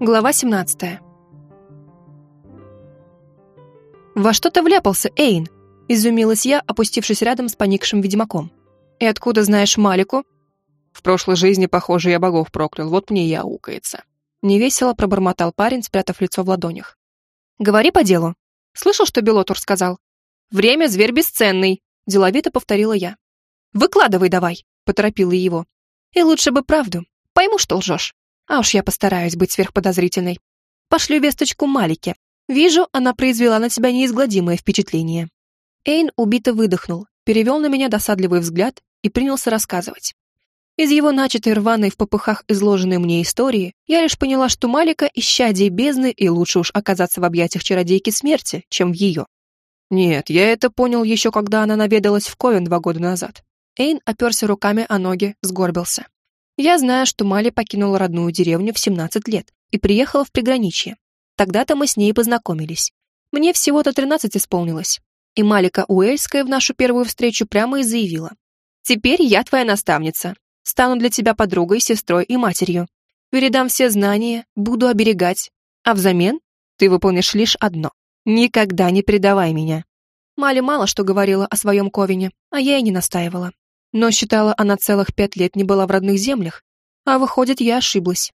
Глава 17. «Во что ты вляпался, Эйн?» — изумилась я, опустившись рядом с поникшим ведьмаком. «И откуда знаешь Малику?» «В прошлой жизни, похоже, я богов проклял, вот мне и аукается». Невесело пробормотал парень, спрятав лицо в ладонях. «Говори по делу. Слышал, что Белотур сказал?» «Время — зверь бесценный», — деловито повторила я. «Выкладывай давай», — поторопила его. «И лучше бы правду. Пойму, что лжешь. А уж я постараюсь быть сверхподозрительной. Пошлю весточку Малике. Вижу, она произвела на тебя неизгладимое впечатление. Эйн убито выдохнул, перевел на меня досадливый взгляд и принялся рассказывать. Из его начатой рваной в попыхах изложенной мне истории я лишь поняла, что Малика — исчадие бездны, и лучше уж оказаться в объятиях чародейки смерти, чем в ее. Нет, я это понял еще когда она наведалась в Ковен два года назад. Эйн оперся руками о ноги, сгорбился. Я знаю, что Мали покинула родную деревню в 17 лет и приехала в приграничье. Тогда-то мы с ней познакомились. Мне всего-то 13 исполнилось. И Малика Уэльская в нашу первую встречу прямо и заявила. «Теперь я твоя наставница. Стану для тебя подругой, сестрой и матерью. Передам все знания, буду оберегать. А взамен ты выполнишь лишь одно. Никогда не предавай меня». Мали мало что говорила о своем Ковине, а я и не настаивала. Но считала, она целых пять лет не была в родных землях. А выходит, я ошиблась.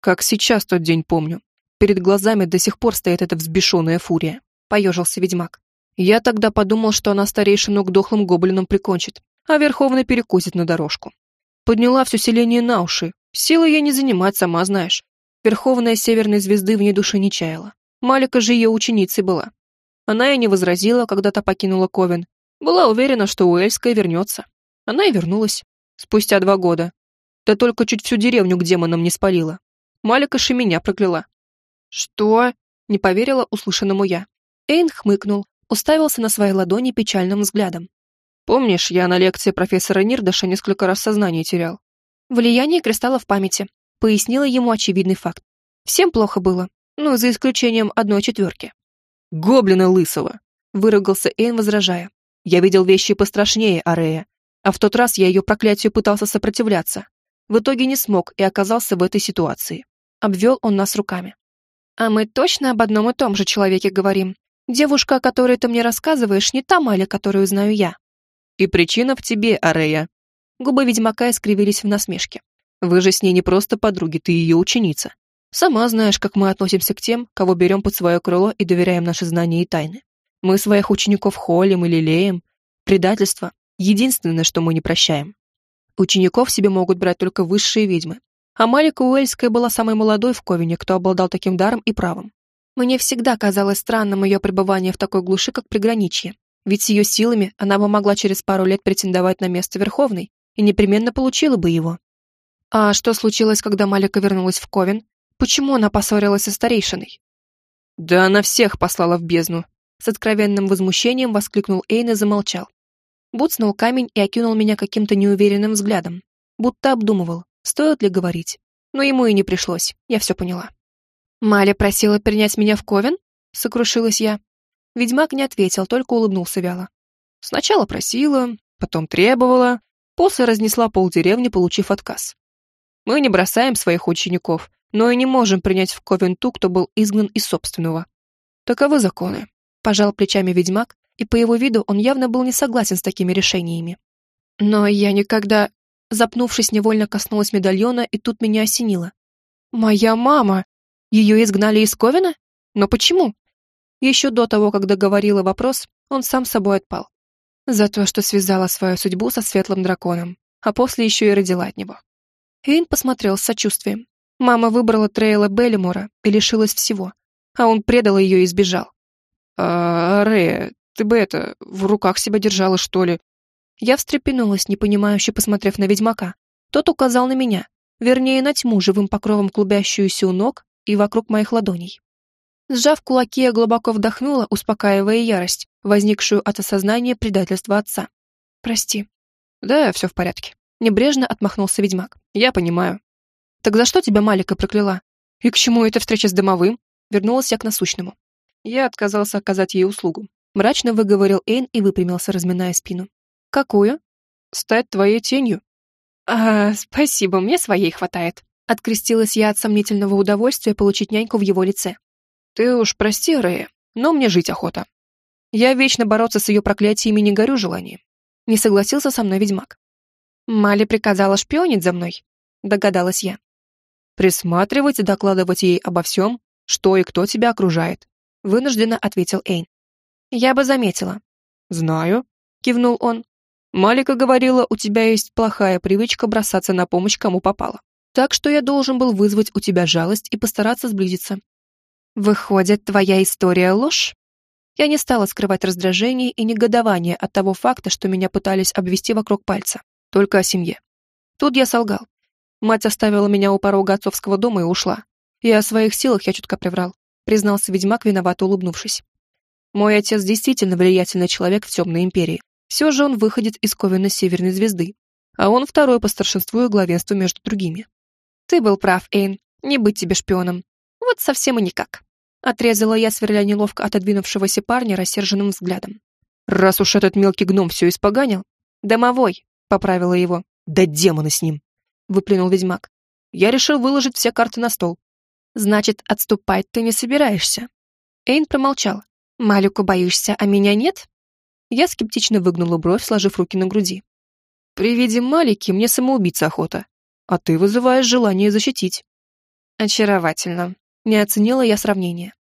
Как сейчас тот день помню. Перед глазами до сих пор стоит эта взбешенная фурия. Поежился ведьмак. Я тогда подумал, что она старейшину к дохлым гоблинам прикончит, а Верховный перекусит на дорожку. Подняла все селение на уши. Силы ей не занимать, сама знаешь. Верховная северной звезды в ней души не чаяла. Малика же ее ученицей была. Она и не возразила, когда та покинула Ковен. Была уверена, что Уэльская вернется. Она и вернулась. Спустя два года. Да только чуть всю деревню к демонам не спалила. Малика и меня прокляла. «Что?» — не поверила услышанному я. Эйн хмыкнул, уставился на свои ладони печальным взглядом. «Помнишь, я на лекции профессора Нирдаша несколько раз сознание терял?» «Влияние кристалла в памяти», — пояснила ему очевидный факт. «Всем плохо было, ну, за исключением одной четверки». «Гоблина лысого!» — выругался Эйн, возражая. «Я видел вещи пострашнее Арея. А в тот раз я ее проклятию пытался сопротивляться. В итоге не смог и оказался в этой ситуации. Обвел он нас руками. А мы точно об одном и том же человеке говорим. Девушка, о которой ты мне рассказываешь, не та Маля, которую знаю я. И причина в тебе, Арея. Губы ведьмака искривились в насмешке. Вы же с ней не просто подруги, ты ее ученица. Сама знаешь, как мы относимся к тем, кого берем под свое крыло и доверяем наши знания и тайны. Мы своих учеников холим и лелеем. Предательство Единственное, что мы не прощаем. Учеников себе могут брать только высшие ведьмы. А Малика Уэльская была самой молодой в Ковине, кто обладал таким даром и правом. Мне всегда казалось странным ее пребывание в такой глуши, как приграничье. Ведь с ее силами она бы могла через пару лет претендовать на место Верховной и непременно получила бы его. А что случилось, когда Малика вернулась в Ковен? Почему она поссорилась со старейшиной? Да она всех послала в бездну. С откровенным возмущением воскликнул Эйн и замолчал. Буцнул камень и окинул меня каким-то неуверенным взглядом, будто обдумывал, стоит ли говорить. Но ему и не пришлось, я все поняла. «Маля просила принять меня в Ковен?» — сокрушилась я. Ведьмак не ответил, только улыбнулся вяло. Сначала просила, потом требовала, после разнесла полдеревни, получив отказ. Мы не бросаем своих учеников, но и не можем принять в Ковен ту, кто был изгнан из собственного. Таковы законы. Пожал плечами ведьмак и по его виду он явно был не согласен с такими решениями. Но я никогда... Запнувшись, невольно коснулась медальона, и тут меня осенило. «Моя мама! Ее изгнали из Ковина? Но почему?» Еще до того, как договорила вопрос, он сам собой отпал. За то, что связала свою судьбу со светлым драконом, а после еще и родила от него. Эйн посмотрел с сочувствием. Мама выбрала Трейла Беллимора и лишилась всего, а он предал ее и сбежал. «А, Рея, ты бы это, в руках себя держала, что ли?» Я встрепенулась, непонимающе посмотрев на ведьмака. Тот указал на меня, вернее, на тьму, живым покровом клубящуюся у ног и вокруг моих ладоней. Сжав кулаки, я глубоко вдохнула, успокаивая ярость, возникшую от осознания предательства отца. «Прости». «Да, все в порядке». Небрежно отмахнулся ведьмак. «Я понимаю». «Так за что тебя Малика прокляла? И к чему эта встреча с домовым?» Вернулась я к насущному. Я отказался оказать ей услугу. Мрачно выговорил Эйн и выпрямился, разминая спину. «Какую?» «Стать твоей тенью». «А, спасибо, мне своей хватает». Открестилась я от сомнительного удовольствия получить няньку в его лице. Ты уж прости, Рэя, но мне жить охота. Я вечно бороться с ее проклятиями не горю желанием. Не согласился со мной ведьмак. Мали приказала шпионить за мной, догадалась я. Присматривать и докладывать ей обо всем, что и кто тебя окружает, вынужденно ответил Эйн. Я бы заметила. Знаю, кивнул он. Малика говорила, у тебя есть плохая привычка бросаться на помощь кому попало. Так что я должен был вызвать у тебя жалость и постараться сблизиться. Выходит, твоя история ложь? Я не стала скрывать раздражение и негодование от того факта, что меня пытались обвести вокруг пальца. Только о семье. Тут я солгал. Мать оставила меня у порога отцовского дома и ушла. И о своих силах я чутка приврал, признался ведьмак, виновато улыбнувшись. Мой отец действительно влиятельный человек в темной империи. Все же он выходит из Ковена Северной Звезды, а он второй по старшинству и главенству между другими. Ты был прав, Эйн, не быть тебе шпионом. Вот совсем и никак. Отрезала я, сверля неловко отодвинувшегося парня рассерженным взглядом. Раз уж этот мелкий гном все испоганил... Домовой, поправила его. Да демона с ним, выплюнул ведьмак. Я решил выложить все карты на стол. Значит, отступать ты не собираешься. Эйн промолчал. Малику боишься, а меня нет? Я скептично выгнула бровь, сложив руки на груди. При виде Малики мне самоубийца охота, а ты вызываешь желание защитить. Очаровательно. Не оценила я сравнение.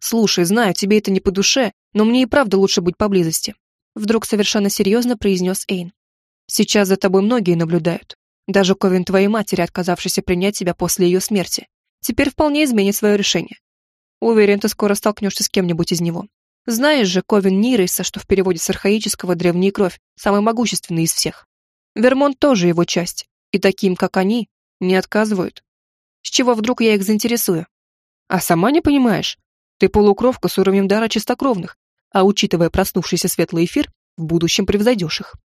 Слушай, знаю, тебе это не по душе, но мне и правда лучше быть поблизости. Вдруг совершенно серьезно произнес Эйн. Сейчас за тобой многие наблюдают. Даже Ковен твоей матери, отказавшийся принять тебя после ее смерти, теперь вполне изменит свое решение. Уверен, ты скоро столкнешься с кем-нибудь из него. Знаешь же, Ковен Нирейса, что в переводе с архаического «древняя кровь», самый могущественный из всех. Вермонт тоже его часть, и таким, как они, не отказывают. С чего вдруг я их заинтересую? А сама не понимаешь? Ты полукровка с уровнем дара чистокровных, а учитывая проснувшийся светлый эфир, в будущем превзойдешь их.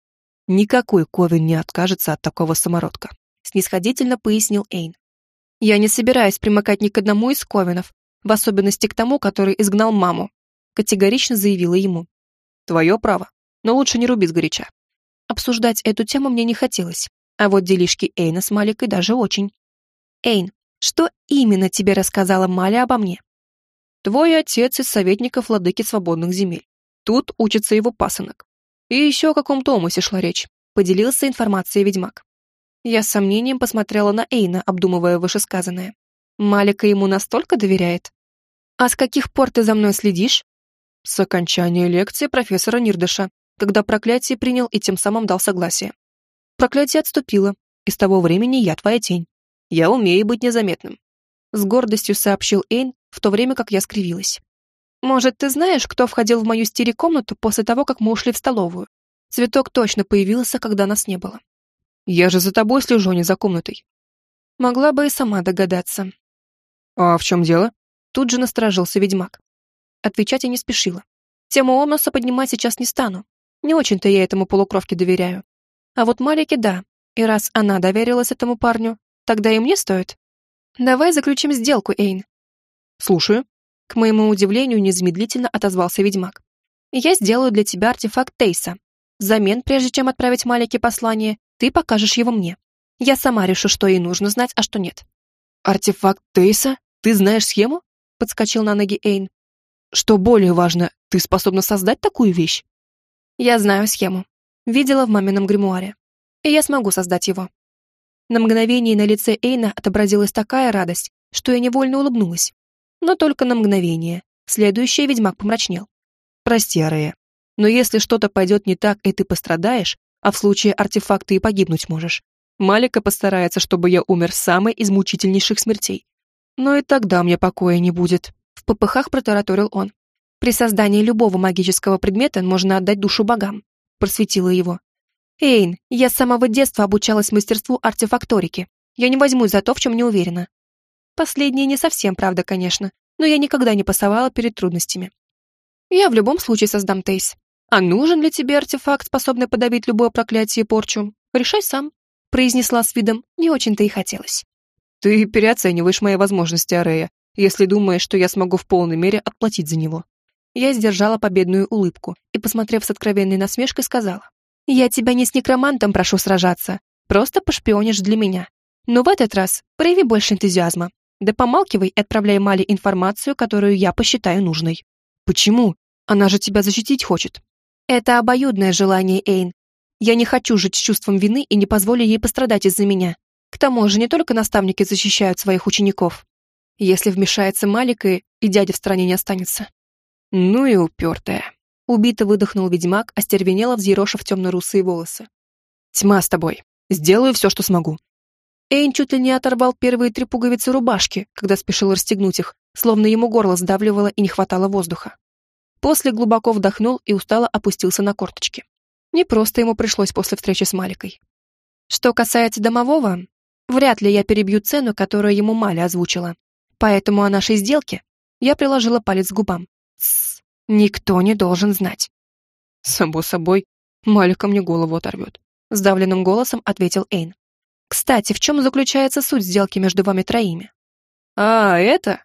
Никакой Ковен не откажется от такого самородка, снисходительно пояснил Эйн. Я не собираюсь примыкать ни к одному из Ковенов, в особенности к тому, который изгнал маму, категорично заявила ему. «Твое право, но лучше не руби сгоряча». Обсуждать эту тему мне не хотелось, а вот делишки Эйна с Маликой даже очень. «Эйн, что именно тебе рассказала Маля обо мне?» «Твой отец из советников владыки свободных земель. Тут учится его пасынок. И еще о каком Томасе шла речь», — поделился информацией ведьмак. Я с сомнением посмотрела на Эйна, обдумывая вышесказанное. Малика ему настолько доверяет? «А с каких пор ты за мной следишь?» С окончания лекции профессора Нирдыша, когда проклятие принял и тем самым дал согласие. Проклятие отступило, и с того времени я твоя тень. Я умею быть незаметным. С гордостью сообщил Эйн, в то время как я скривилась. Может, ты знаешь, кто входил в мою стире-комнату после того, как мы ушли в столовую? Цветок точно появился, когда нас не было. Я же за тобой слежу, а не за комнатой. Могла бы и сама догадаться. А в чем дело? Тут же насторожился ведьмак. Отвечать я не спешила. Тему Омноса поднимать сейчас не стану. Не очень-то я этому полукровке доверяю. А вот Малике да. И раз она доверилась этому парню, тогда и мне стоит. Давай заключим сделку, Эйн. Слушаю. К моему удивлению, незамедлительно отозвался ведьмак. Я сделаю для тебя артефакт Тейса. Взамен, прежде чем отправить Малике послание, ты покажешь его мне. Я сама решу, что ей нужно знать, а что нет. Артефакт Тейса? Ты знаешь схему? Подскочил на ноги Эйн. Что более важно, ты способна создать такую вещь? Я знаю схему. Видела в мамином гримуаре. И я смогу создать его. На мгновение на лице Эйна отобразилась такая радость, что я невольно улыбнулась. Но только на мгновение. Следующий ведьмак помрачнел. Прости, Арея, но если что-то пойдет не так, и ты пострадаешь, а в случае артефакта и погибнуть можешь, Малика постарается, чтобы я умер самой из мучительнейших смертей. Но и тогда мне покоя не будет. В попыхах протараторил он. При создании любого магического предмета можно отдать душу богам. Просветила его. Эйн, я с самого детства обучалась мастерству артефакторики. Я не возьмусь за то, в чем не уверена. Последнее не совсем правда, конечно, но я никогда не пасовала перед трудностями. Я в любом случае создам Тейс. А нужен ли тебе артефакт, способный подавить любое проклятие и порчу? Решай сам, произнесла с видом, не очень-то и хотелось. Ты переоцениваешь мои возможности, Арея, если думаешь, что я смогу в полной мере отплатить за него. Я сдержала победную улыбку и, посмотрев с откровенной насмешкой, сказала. «Я тебя не с некромантом прошу сражаться, просто пошпионишь для меня. Но в этот раз прояви больше энтузиазма. Да помалкивай и отправляй Мали информацию, которую я посчитаю нужной. Почему? Она же тебя защитить хочет. Это обоюдное желание, Эйн. Я не хочу жить с чувством вины и не позволю ей пострадать из-за меня. К тому же не только наставники защищают своих учеников. Если вмешается Малик, и, и дядя в стране не останется. Ну и упертая. Убито выдохнул ведьмак, остервенело взъерошив темно-русые волосы. Тьма с тобой. Сделаю все, что смогу. Эйн чуть ли не оторвал первые три пуговицы рубашки, когда спешил расстегнуть их, словно ему горло сдавливало и не хватало воздуха. После глубоко вдохнул и устало опустился на корточки. Не просто ему пришлось после встречи с Маликой. Что касается домового, вряд ли я перебью цену, которую ему Маля озвучила. Поэтому о нашей сделке я приложила палец к губам. Тссс, никто не должен знать. Само собой, Малика мне голову оторвет. Сдавленным голосом ответил Эйн. Кстати, в чем заключается суть сделки между вами троими? А, это?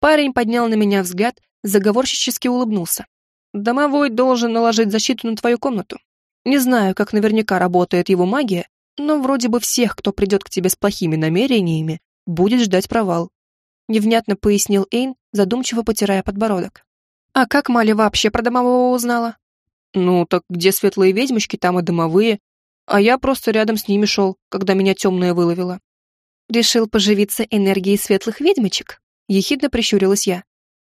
Парень поднял на меня взгляд, заговорщически улыбнулся. Домовой должен наложить защиту на твою комнату. Не знаю, как наверняка работает его магия, но вроде бы всех, кто придет к тебе с плохими намерениями, будет ждать провал. Невнятно пояснил Эйн, задумчиво потирая подбородок. А как Мали вообще про домового узнала? Ну, так где светлые ведьмочки, там и домовые, а я просто рядом с ними шел, когда меня темная выловила. Решил поживиться энергией светлых ведьмочек? Ехидно прищурилась я.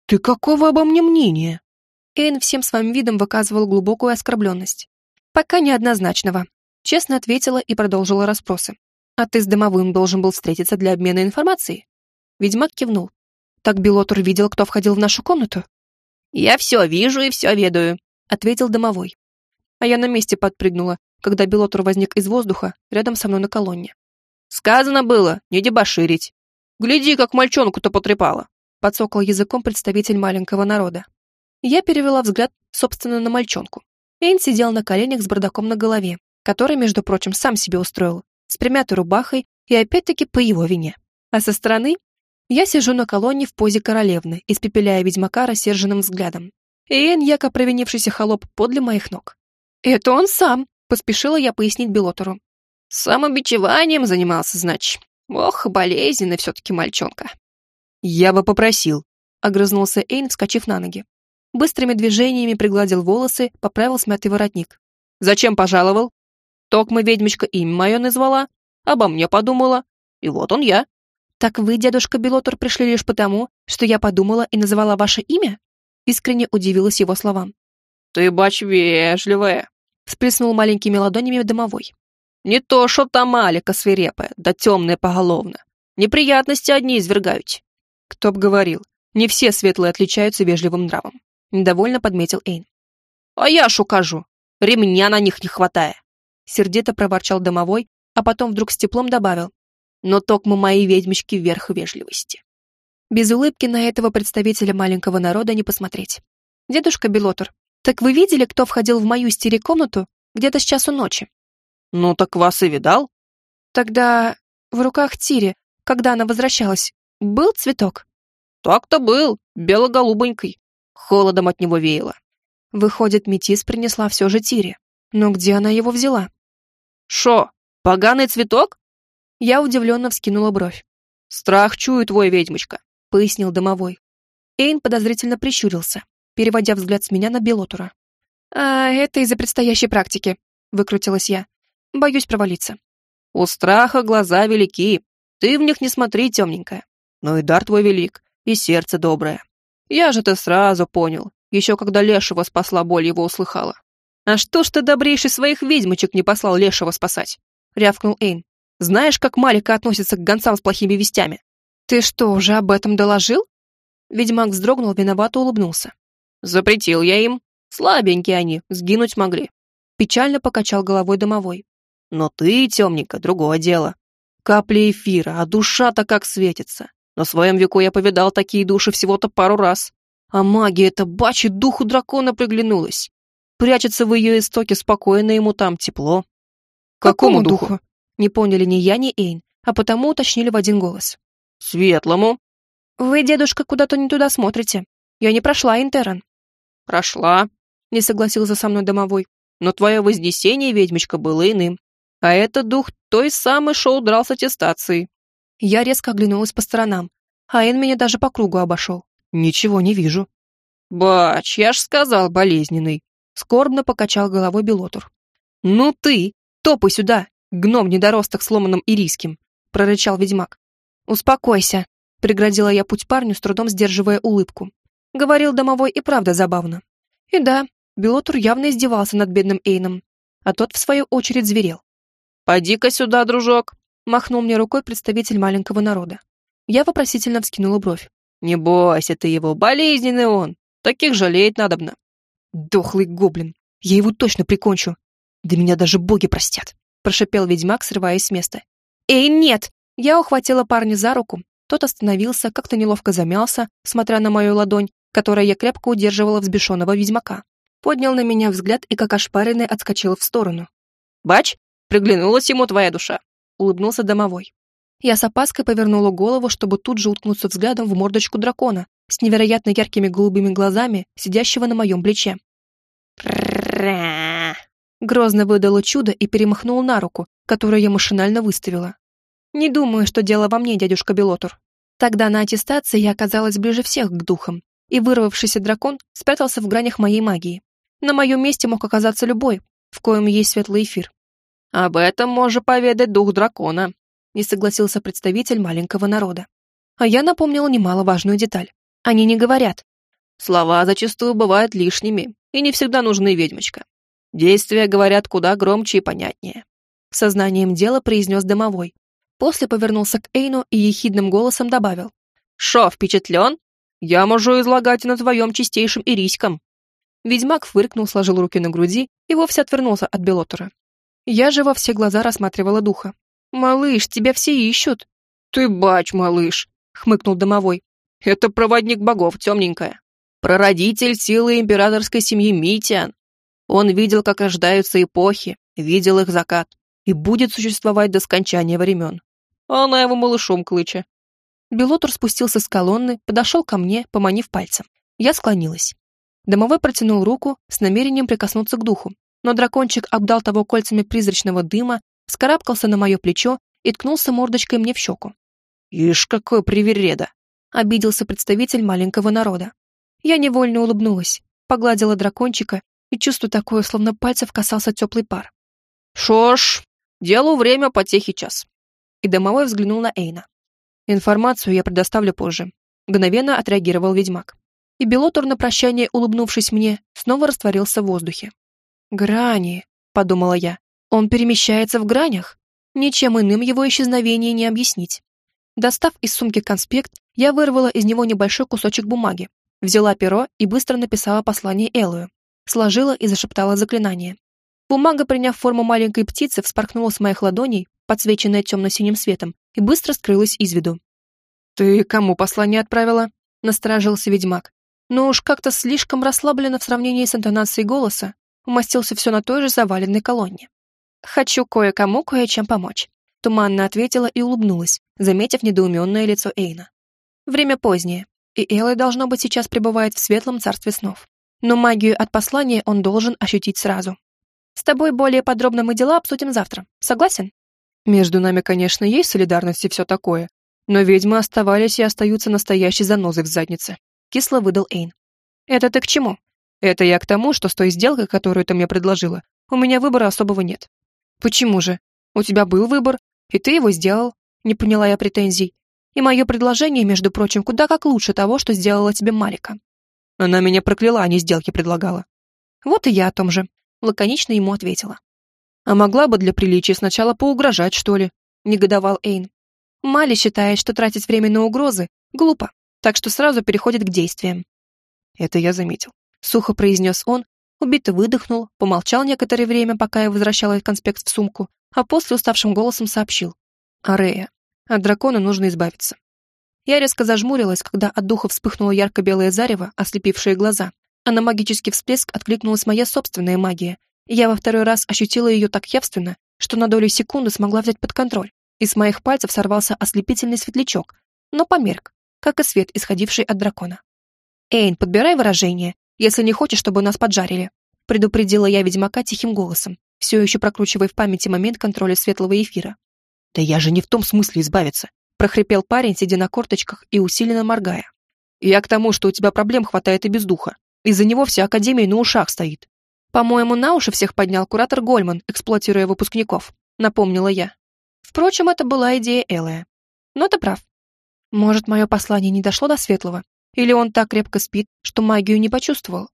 Ты какого обо мне мнения? Эйн всем своим видом выказывал глубокую оскорбленность. Пока неоднозначного. Честно ответила и продолжила расспросы. А ты с домовым должен был встретиться для обмена информацией? Ведьмак кивнул. Так Белотур видел, кто входил в нашу комнату? Я все вижу и все ведаю, ответил домовой. А я на месте подпрыгнула, когда Белотур возник из воздуха рядом со мной на колонне. «Сказано было, не дебоширить. Гляди, как мальчонку-то потрепала!» подсокал языком представитель маленького народа. Я перевела взгляд, собственно, на мальчонку. Эйн сидел на коленях с бардаком на голове, который, между прочим, сам себе устроил, с примятой рубахой и опять-таки по его вине. А со стороны я сижу на колонне в позе королевны, испепеляя ведьмака рассерженным взглядом. И Эйн, яко провинившийся холоп, подле моих ног. «Это он сам!» Поспешила я пояснить Белотору. Самобичеванием занимался, значит. Ох, болезненный все-таки мальчонка. Я бы попросил. Огрызнулся Эйн, вскочив на ноги. Быстрыми движениями пригладил волосы, поправил смятый воротник. Зачем пожаловал? Токма ведьмочка имя мое назвала, обо мне подумала, и вот он я. Так вы, дедушка Белотор, пришли лишь потому, что я подумала и назвала ваше имя? Искренне удивилась его словам. Ты, бач, вежливая, всплеснул маленькими ладонями домовой. «Не то, что та малика свирепая, да темная поголовно. Неприятности одни извергают». «Кто б говорил, не все светлые отличаются вежливым нравом», — недовольно подметил Эйн. «А я ж укажу, ремня на них не хватает», — сердито проворчал домовой, а потом вдруг с теплом добавил. «Но токмо мои ведьмочки вверх вежливости». Без улыбки на этого представителя маленького народа не посмотреть. «Дедушка Белотор, «Так вы видели, кто входил в мою стереокомнату где-то с часу ночи?» «Ну, так вас и видал». «Тогда в руках Тири, когда она возвращалась, был цветок?» «Так-то был, бело-голубенький. Холодом от него веяло». Выходит, Метис принесла все же Тире. Но где она его взяла? «Шо, поганый цветок?» Я удивленно вскинула бровь. «Страх чую твой, ведьмочка», — пояснил домовой. Эйн подозрительно прищурился переводя взгляд с меня на Белотура. «А это из-за предстоящей практики», — выкрутилась я. «Боюсь провалиться». «У страха глаза велики. Ты в них не смотри, темненькая. Но и дар твой велик, и сердце доброе. Я же-то сразу понял, еще когда Лешего спасла боль его услыхала. А что ж ты добрейший своих ведьмочек не послал Лешего спасать?» — рявкнул Эйн. «Знаешь, как Малика относится к гонцам с плохими вестями?» «Ты что, уже об этом доложил?» Ведьмак вздрогнул, виновато улыбнулся. Запретил я им. Слабенькие они, сгинуть могли. Печально покачал головой домовой. Но ты, темненько, другое дело. Капли эфира, а душа-то как светится. На своем веку я повидал такие души всего-то пару раз. А магия это бачи духу дракона приглянулась. Прячется в ее истоке спокойно, ему там тепло. Какому, Какому духу? Не поняли ни я, ни Эйн, а потому уточнили в один голос. Светлому. Вы, дедушка, куда-то не туда смотрите. Я не прошла интерн. «Прошла», — не согласился со мной домовой. «Но твое вознесение, ведьмочка, было иным. А это дух той самой, что удрал с аттестацией. Я резко оглянулась по сторонам, а Эн меня даже по кругу обошел. Ничего не вижу. «Бач, я ж сказал, болезненный!» Скорбно покачал головой Белотур. «Ну ты! Топай сюда, гном недоросток сломанным ирийским!» прорычал ведьмак. «Успокойся!» преградила я путь парню, с трудом сдерживая улыбку. Говорил домовой и правда забавно. И да, Белотур явно издевался над бедным Эйном, а тот, в свою очередь, зверел. «Поди-ка сюда, дружок!» махнул мне рукой представитель маленького народа. Я вопросительно вскинула бровь. «Не бойся ты его, болезненный он, таких жалеть надобно». «Дохлый гоблин, я его точно прикончу. Да меня даже боги простят», прошипел ведьмак, срываясь с места. «Эй, нет!» Я ухватила парня за руку, тот остановился, как-то неловко замялся, смотря на мою ладонь, которой я крепко удерживала взбешенного ведьмака. Поднял на меня взгляд и как ошпаренный отскочил в сторону. «Бач, приглянулась ему твоя душа», — улыбнулся домовой. Я с опаской повернула голову, чтобы тут же уткнуться взглядом в мордочку дракона с невероятно яркими голубыми глазами, сидящего на моем плече. Грозно выдало чудо и перемахнул на руку, которую я машинально выставила. Не думаю, что дело во мне, дядюшка Белотур. Тогда на аттестации я оказалась ближе всех к духам, и вырвавшийся дракон спрятался в гранях моей магии. На моем месте мог оказаться любой, в коем есть светлый эфир. «Об этом может поведать дух дракона», не согласился представитель маленького народа. А я напомнила немаловажную деталь. Они не говорят. Слова зачастую бывают лишними и не всегда нужны ведьмочка. Действия говорят куда громче и понятнее. Сознанием дела произнес домовой. После повернулся к Эйну и ехидным голосом добавил. «Шо, впечатлен? Я могу излагать на твоем чистейшем ирийском». Ведьмак фыркнул, сложил руки на груди и вовсе отвернулся от Белотора. Я же во все глаза рассматривала духа. «Малыш, тебя все ищут». «Ты бач, малыш», — хмыкнул домовой. «Это проводник богов, темненькая. Прародитель силы императорской семьи Митиан. Он видел, как рождаются эпохи, видел их закат и будет существовать до скончания времен. Она его малышом клыча». Белотур спустился с колонны, подошел ко мне, поманив пальцем. Я склонилась. Домовой протянул руку с намерением прикоснуться к духу, но дракончик обдал того кольцами призрачного дыма вскарабкался на мое плечо и ткнулся мордочкой мне в щеку. «Ишь, какой привереда!» — обиделся представитель маленького народа. Я невольно улыбнулась, погладила дракончика и чувствую такое, словно пальцев касался теплый пар. «Шо ж, делу время, потехи час». И домовой взглянул на Эйна. «Информацию я предоставлю позже», — мгновенно отреагировал ведьмак. И Белотор на прощание, улыбнувшись мне, снова растворился в воздухе. «Грани», — подумала я, он перемещается в гранях. Ничем иным его исчезновение не объяснить. Достав из сумки конспект, я вырвала из него небольшой кусочек бумаги, взяла перо и быстро написала послание Элую. Сложила и зашептала заклинание. Бумага, приняв форму маленькой птицы, вспорхнула с моих ладоней, подсвеченная темно-синим светом, и быстро скрылась из виду. «Ты кому послание отправила?» — насторожился ведьмак. Но уж как-то слишком расслабленно в сравнении с интонацией голоса, умостился все на той же заваленной колонне. «Хочу кое-кому кое-чем помочь», — туманно ответила и улыбнулась, заметив недоуменное лицо Эйна. «Время позднее, и Элой, должно быть, сейчас пребывает в светлом царстве снов. Но магию от послания он должен ощутить сразу. С тобой более подробно мы дела обсудим завтра. Согласен?» «Между нами, конечно, есть солидарность и все такое, но ведьмы оставались и остаются настоящей занозой в заднице», — кисло выдал Эйн. «Это ты к чему?» «Это я к тому, что с той сделкой, которую ты мне предложила, у меня выбора особого нет. «Почему же? У тебя был выбор, и ты его сделал», — не поняла я претензий. «И мое предложение, между прочим, куда как лучше того, что сделала тебе Малика». Она меня прокляла, а не сделки предлагала. «Вот и я о том же», — лаконично ему ответила. «А могла бы для приличия сначала поугрожать, что ли?» — негодовал Эйн. Мали считает, что тратить время на угрозы глупо, так что сразу переходит к действиям. Это я заметил. Сухо произнес он, Убито выдохнул, помолчал некоторое время, пока я возвращала конспект в сумку, а после уставшим голосом сообщил. «Арея, от дракона нужно избавиться». Я резко зажмурилась, когда от духа вспыхнуло ярко-белое зарево, ослепившее глаза, а на магический всплеск откликнулась моя собственная магия, и я во второй раз ощутила ее так явственно, что на долю секунды смогла взять под контроль, и с моих пальцев сорвался ослепительный светлячок, но померк, как и свет, исходивший от дракона. «Эйн, подбирай выражение, если не хочешь, чтобы нас поджарили», предупредила я ведьмака тихим голосом, все еще прокручивая в памяти момент контроля светлого эфира. «Да я же не в том смысле избавиться», — прохрипел парень, сидя на корточках и усиленно моргая. «Я к тому, что у тебя проблем хватает и без духа. Из-за него вся Академия на ушах стоит». «По-моему, на уши всех поднял куратор Гольман, эксплуатируя выпускников», — напомнила я. Впрочем, это была идея Элая. Но ты прав. Может, мое послание не дошло до Светлого? Или он так крепко спит, что магию не почувствовал?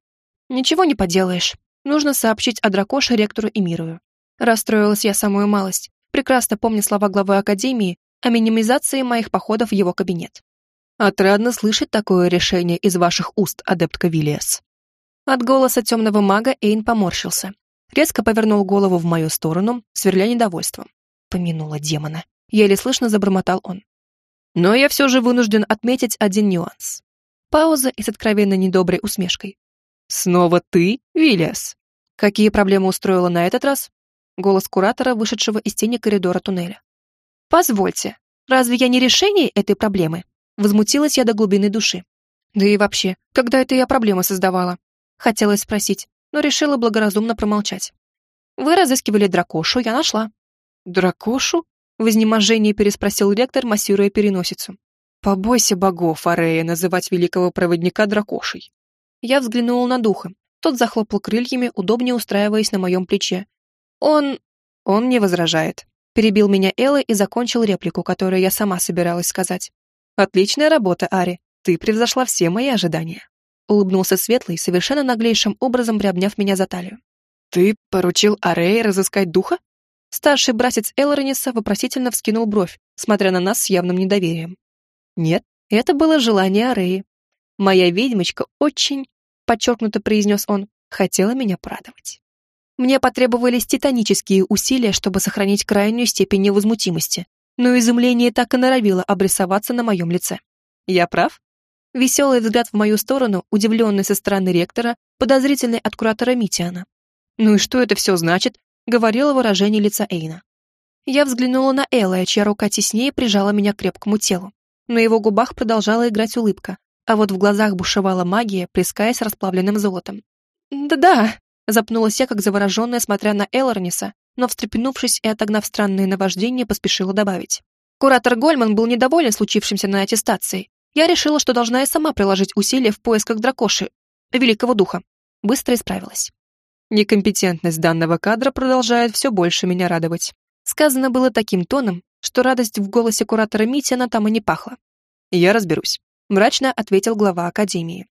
Ничего не поделаешь. Нужно сообщить о дракоше ректору Эмирую. Расстроилась я самую малость, прекрасно помня слова главы Академии о минимизации моих походов в его кабинет. Отрадно слышать такое решение из ваших уст, адептка Виллиас. От голоса темного мага Эйн поморщился. Резко повернул голову в мою сторону, сверля недовольством. Помянула демона. Еле слышно забормотал он. Но я все же вынужден отметить один нюанс. Пауза и с откровенно недоброй усмешкой. «Снова ты, Виллиас?» «Какие проблемы устроила на этот раз?» Голос куратора, вышедшего из тени коридора туннеля. «Позвольте, разве я не решение этой проблемы?» Возмутилась я до глубины души. Да и вообще, когда это я проблемы создавала? Хотелось спросить, но решила благоразумно промолчать. Вы разыскивали дракошу, я нашла. Дракошу? В изнеможении переспросил ректор, массируя переносицу. Побойся богов, Арея, называть великого проводника дракошей. Я взглянула на духа. Тот захлопал крыльями, удобнее устраиваясь на моем плече. Он... он не возражает. Перебил меня Элла и закончил реплику, которую я сама собиралась сказать. «Отличная работа, Ари. Ты превзошла все мои ожидания». Улыбнулся Светлый, совершенно наглейшим образом приобняв меня за талию. «Ты поручил Арее разыскать духа?» Старший братец Элрониса вопросительно вскинул бровь, смотря на нас с явным недоверием. Нет, это было желание Ареи. Моя ведьмочка очень, подчеркнуто произнес он, хотела меня порадовать. Мне потребовались титанические усилия, чтобы сохранить крайнюю степень невозмутимости, но изумление так и норовило обрисоваться на моем лице. Я прав? Веселый взгляд в мою сторону, удивленный со стороны ректора, подозрительный от куратора Митиана. «Ну и что это все значит?» — говорило выражение лица Эйна. Я взглянула на Элла, чья рука теснее прижала меня к крепкому телу. На его губах продолжала играть улыбка, а вот в глазах бушевала магия, плескаясь расплавленным золотом. «Да-да», — запнулась я, как завороженная, смотря на Элорниса, но, встрепенувшись и отогнав странные наваждения, поспешила добавить. Куратор Гольман был недоволен случившимся на аттестации. Я решила, что должна и сама приложить усилия в поисках дракоши, великого духа. Быстро исправилась. Некомпетентность данного кадра продолжает все больше меня радовать. Сказано было таким тоном, что радость в голосе куратора Митина там и не пахла. «Я разберусь», — мрачно ответил глава Академии.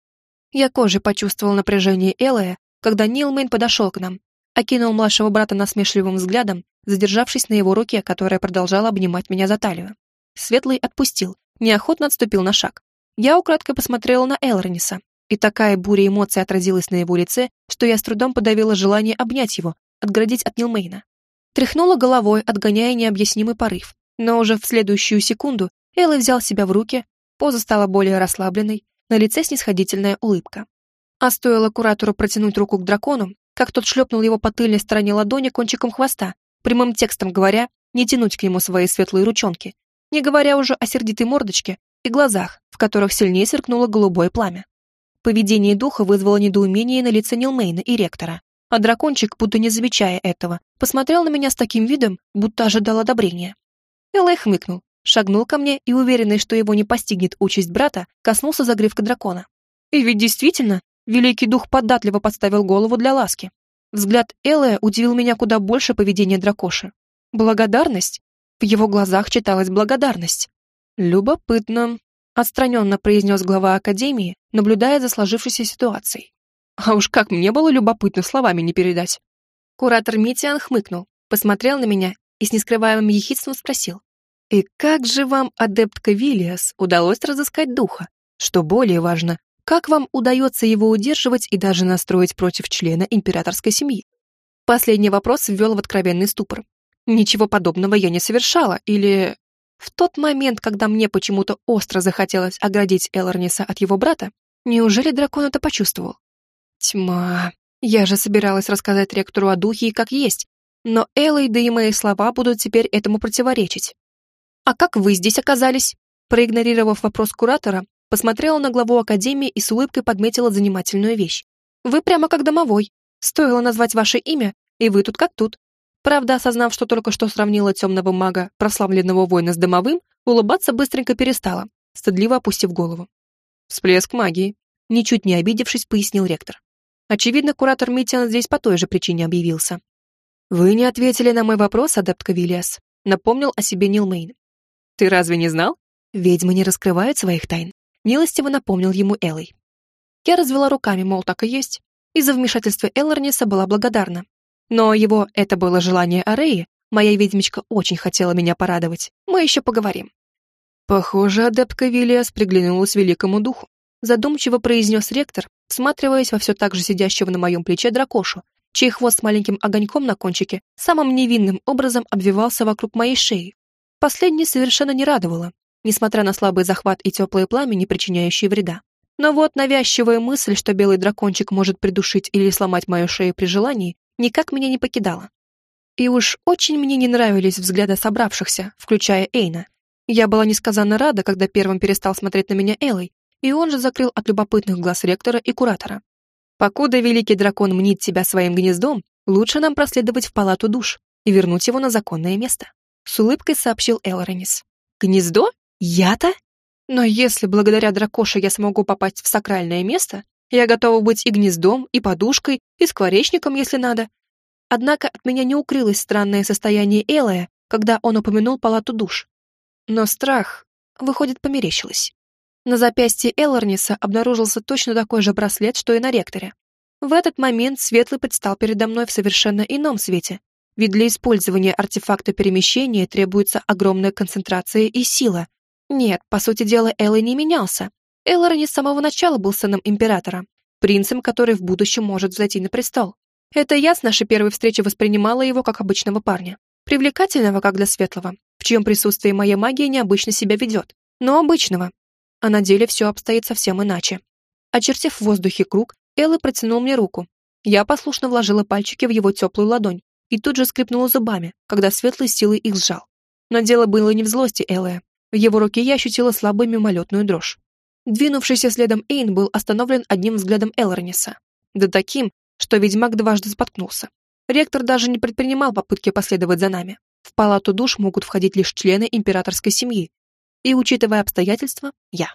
Я кожей почувствовал напряжение Элая, когда Нилмейн подошел к нам, окинул младшего брата насмешливым взглядом, задержавшись на его руке, которая продолжала обнимать меня за талию. Светлый отпустил, неохотно отступил на шаг. Я украдкой посмотрела на Элрониса, и такая буря эмоций отразилась на его лице, что я с трудом подавила желание обнять его, отградить от Нилмейна. Тряхнула головой, отгоняя необъяснимый порыв, но уже в следующую секунду Элла взял себя в руки, поза стала более расслабленной, на лице снисходительная улыбка. А стоило куратору протянуть руку к дракону, как тот шлепнул его по тыльной стороне ладони кончиком хвоста, прямым текстом говоря, не тянуть к нему свои светлые ручонки, не говоря уже о сердитой мордочке и глазах, в которых сильнее сверкнуло голубое пламя. Поведение духа вызвало недоумение на лице Нилмейна и ректора, а дракончик, будто не замечая этого, посмотрел на меня с таким видом, будто ожидал одобрения. Элэй хмыкнул, шагнул ко мне и, уверенный, что его не постигнет участь брата, коснулся загривка дракона. И ведь действительно, великий дух податливо подставил голову для ласки. Взгляд Элая удивил меня куда больше поведения дракоши. Благодарность? В его глазах читалась благодарность. Любопытно, отстраненно произнес глава Академии, наблюдая за сложившейся ситуацией. А уж как мне было любопытно словами не передать. Куратор Митиан хмыкнул, посмотрел на меня и с нескрываемым ехидством спросил. «И как же вам, адептка Виллиас, удалось разыскать духа? Что более важно, как вам удается его удерживать и даже настроить против члена императорской семьи?» Последний вопрос ввел в откровенный ступор. Ничего подобного я не совершала, или... В тот момент, когда мне почему-то остро захотелось оградить Элорниса от его брата, неужели дракон это почувствовал? Тьма. Я же собиралась рассказать ректору о духе и как есть, но Элой, да и мои слова будут теперь этому противоречить. «А как вы здесь оказались?» Проигнорировав вопрос куратора, посмотрела на главу академии и с улыбкой подметила занимательную вещь. «Вы прямо как домовой. Стоило назвать ваше имя, и вы тут как тут. Правда, осознав, что только что сравнила темного мага, прославленного воина с домовым, улыбаться быстренько перестала, стыдливо опустив голову. Всплеск магии. Ничуть не обидевшись, пояснил ректор. Очевидно, куратор Митиан здесь по той же причине объявился. «Вы не ответили на мой вопрос, адепт Кавилиас», — напомнил о себе Нил Мейн. «Ты разве не знал?» «Ведьмы не раскрывают своих тайн», — милостиво напомнил ему Элой. Я развела руками, мол, так и есть. Из-за вмешательства Элларниса была благодарна. Но его «это было желание Ареи», моя ведьмичка очень хотела меня порадовать. Мы еще поговорим. Похоже, адептка Виллиас приглянулась великому духу. Задумчиво произнес ректор, всматриваясь во все так же сидящего на моем плече дракошу, чей хвост с маленьким огоньком на кончике самым невинным образом обвивался вокруг моей шеи. Последнее совершенно не радовало, несмотря на слабый захват и теплое пламя, не причиняющие вреда. Но вот навязчивая мысль, что белый дракончик может придушить или сломать мою шею при желании, никак меня не покидала. И уж очень мне не нравились взгляды собравшихся, включая Эйна. Я была несказанно рада, когда первым перестал смотреть на меня Элой, и он же закрыл от любопытных глаз ректора и куратора. Покуда великий дракон мнит тебя своим гнездом, лучше нам проследовать в палату душ и вернуть его на законное место. С улыбкой сообщил Элронис. Гнездо? Я-то? Но если благодаря дракоше я смогу попасть в сакральное место, я готова быть и гнездом, и подушкой, и скворечником, если надо. Однако от меня не укрылось странное состояние Элая, когда он упомянул палату душ. Но страх, выходит, померещилось. На запястье Элларниса обнаружился точно такой же браслет, что и на ректоре. В этот момент Светлый предстал передо мной в совершенно ином свете, ведь для использования артефакта перемещения требуется огромная концентрация и сила. Нет, по сути дела, Эллой не менялся. Элларнис с самого начала был сыном императора, принцем, который в будущем может взойти на престол. Это я с нашей первой встречи воспринимала его как обычного парня. Привлекательного, как для Светлого, в чьем присутствии моя магия необычно себя ведет. Но обычного, а на деле все обстоит совсем иначе. Очертив в воздухе круг, Элла протянул мне руку. Я послушно вложила пальчики в его теплую ладонь и тут же скрипнула зубами, когда светлой силой их сжал. Но дело было не в злости Эллы. В его руке я ощутила слабую мимолетную дрожь. Двинувшийся следом Эйн был остановлен одним взглядом Элрониса. Да таким, что ведьмак дважды споткнулся. Ректор даже не предпринимал попытки последовать за нами. В палату душ могут входить лишь члены императорской семьи, и, учитывая обстоятельства, я.